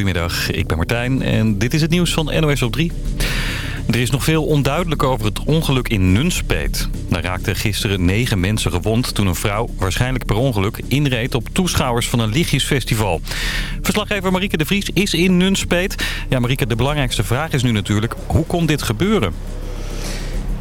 Goedemiddag, ik ben Martijn en dit is het nieuws van NOS op 3. Er is nog veel onduidelijk over het ongeluk in Nunspeet. Daar raakten gisteren negen mensen gewond toen een vrouw, waarschijnlijk per ongeluk, inreed op toeschouwers van een lichtjesfestival. Verslaggever Marieke de Vries is in Nunspeet. Ja, Marieke, de belangrijkste vraag is nu natuurlijk, hoe kon dit gebeuren?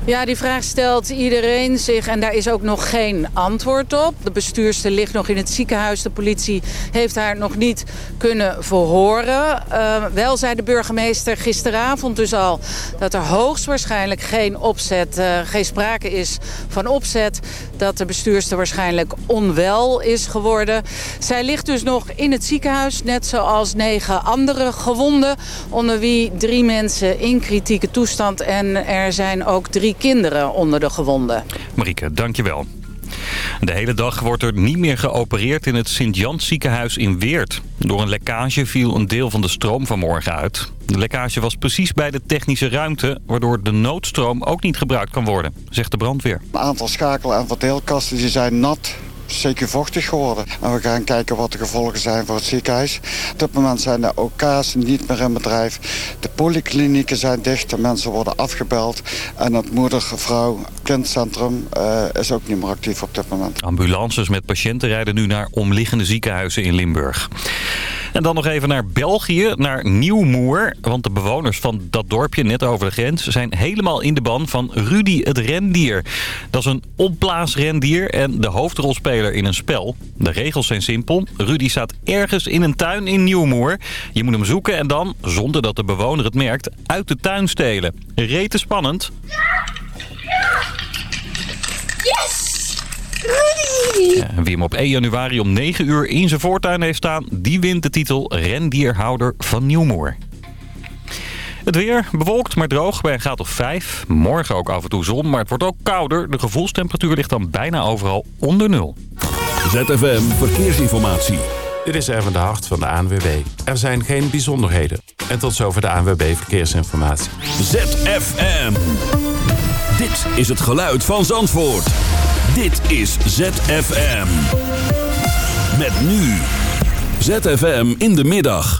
Ja, die vraag stelt iedereen zich en daar is ook nog geen antwoord op. De bestuurster ligt nog in het ziekenhuis. De politie heeft haar nog niet kunnen verhoren. Uh, wel zei de burgemeester gisteravond dus al dat er hoogstwaarschijnlijk geen opzet, uh, geen sprake is van opzet. Dat de bestuurster waarschijnlijk onwel is geworden. Zij ligt dus nog in het ziekenhuis, net zoals negen andere gewonden. Onder wie drie mensen in kritieke toestand en er zijn ook drie kinderen onder de gewonden. Marieke, dankjewel. De hele dag wordt er niet meer geopereerd in het Sint-Jans ziekenhuis in Weert. Door een lekkage viel een deel van de stroom vanmorgen uit. De lekkage was precies bij de technische ruimte... waardoor de noodstroom ook niet gebruikt kan worden, zegt de brandweer. Een aantal schakel- en verdeelkasten die zijn nat zeker vochtig geworden. En we gaan kijken wat de gevolgen zijn voor het ziekenhuis. Op dit moment zijn de OK's niet meer in bedrijf. De polyklinieken zijn dicht, de mensen worden afgebeld. En het moeder-vrouw-kindcentrum uh, is ook niet meer actief op dit moment. Ambulances met patiënten rijden nu naar omliggende ziekenhuizen in Limburg. En dan nog even naar België, naar Nieuwmoer. Want de bewoners van dat dorpje net over de grens... zijn helemaal in de ban van Rudy het rendier. Dat is een opblaasrendier en de hoofdrolspeler in een spel. De regels zijn simpel. Rudy staat ergens in een tuin in Nieuwmoer. Je moet hem zoeken en dan, zonder dat de bewoner het merkt... uit de tuin stelen. Rete spannend. Yes! Rudy! Ja, wie hem op 1 januari om 9 uur in zijn voortuin heeft staan... die wint de titel rendierhouder van Nieuwmoer. Het weer bewolkt, maar droog bij een graad of 5. Morgen ook af en toe zon, maar het wordt ook kouder. De gevoelstemperatuur ligt dan bijna overal onder nul. ZFM Verkeersinformatie. Dit is Erwin de Hart van de ANWB. Er zijn geen bijzonderheden. En tot zover de ANWB Verkeersinformatie. ZFM. Dit is het geluid van Zandvoort. Dit is ZFM. Met nu. ZFM in de middag.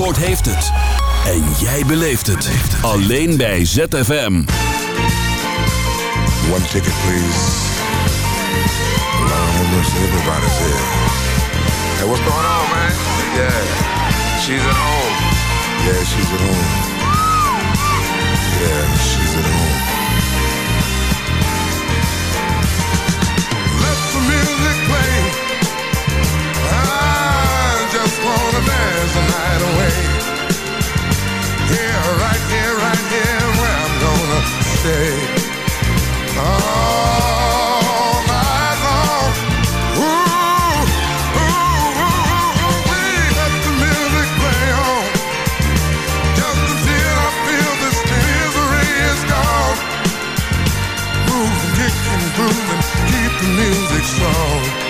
Zandvoort heeft het. En jij beleeft het. Alleen bij ZFM. One ticket, please. Lord have mercy, everybody's here. Hey, what's going on, man? Yeah, she's at home. Yeah, she's at home. Yeah, she's at home. Yeah, right here, right here, where I'm gonna stay. All night long. Ooh, ooh, ooh, ooh, we let the music play on. Just until I feel this misery is gone. Move, kick, and keep the music strong.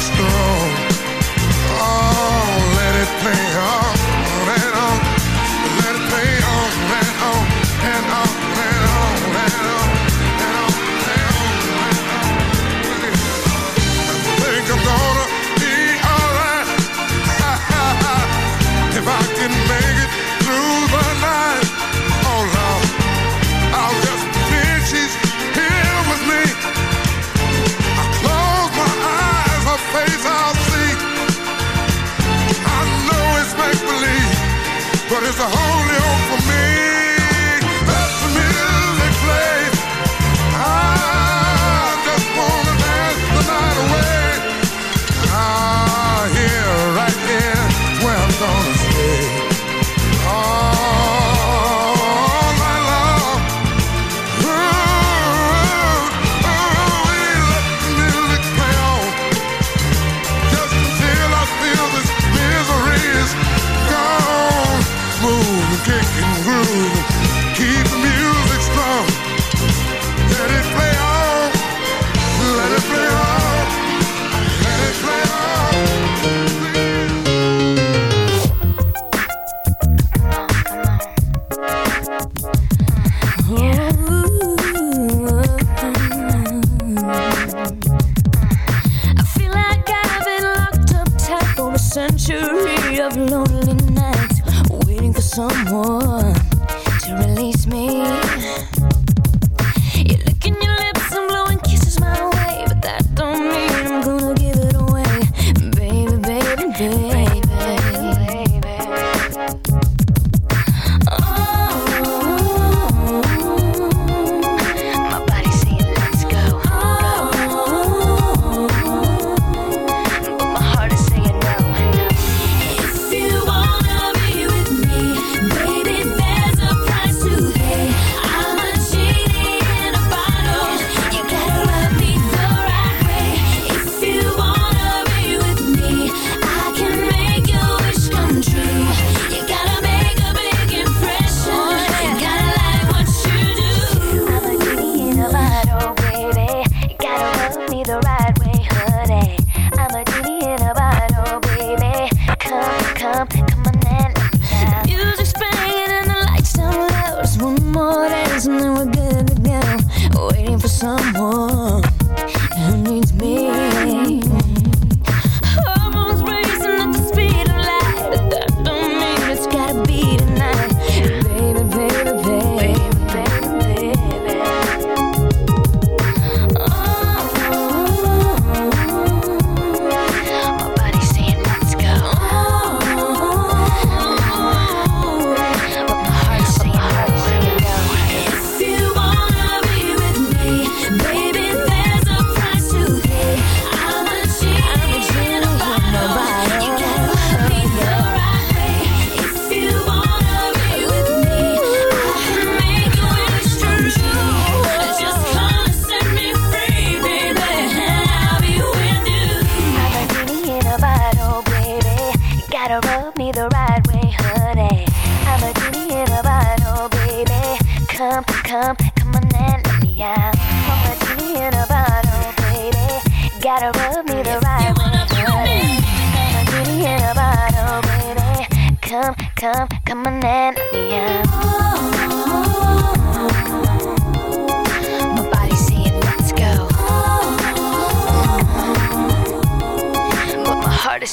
strong.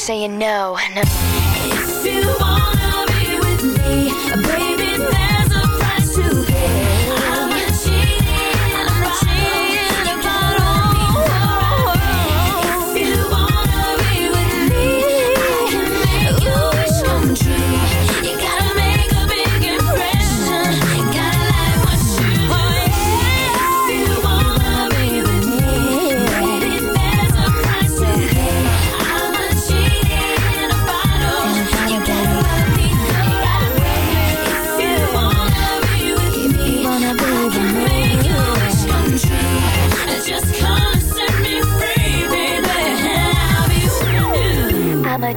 saying no, no.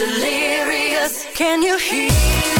delirious. Can you hear?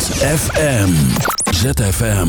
ZFM. ZFM.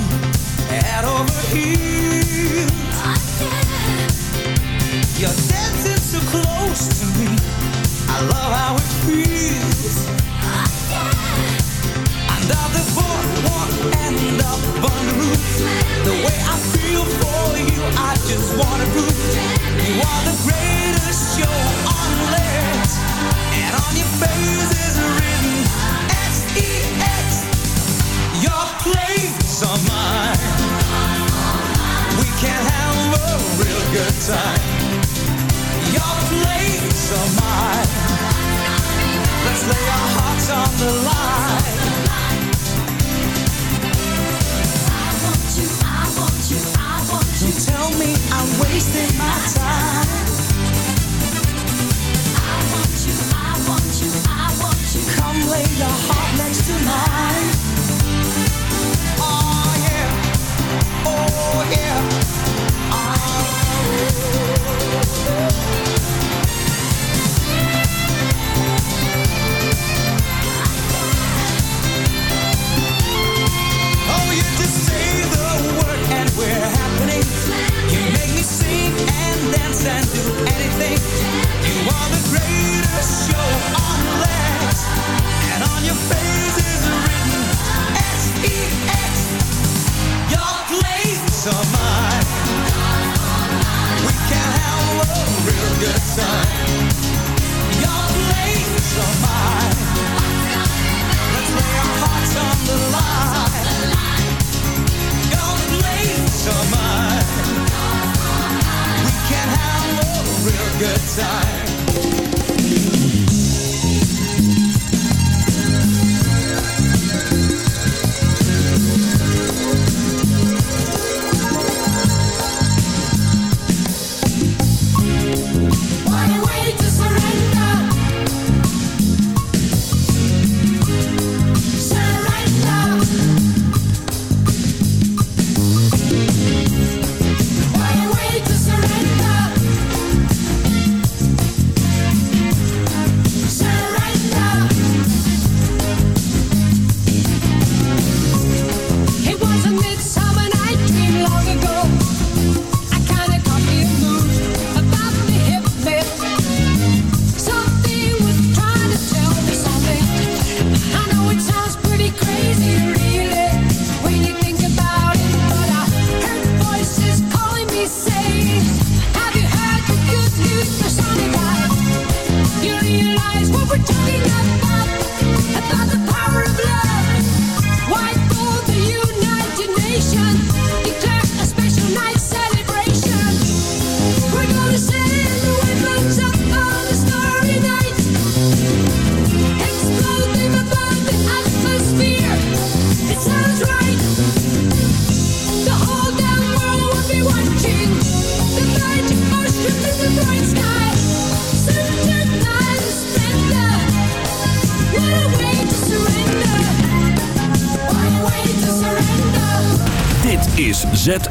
here.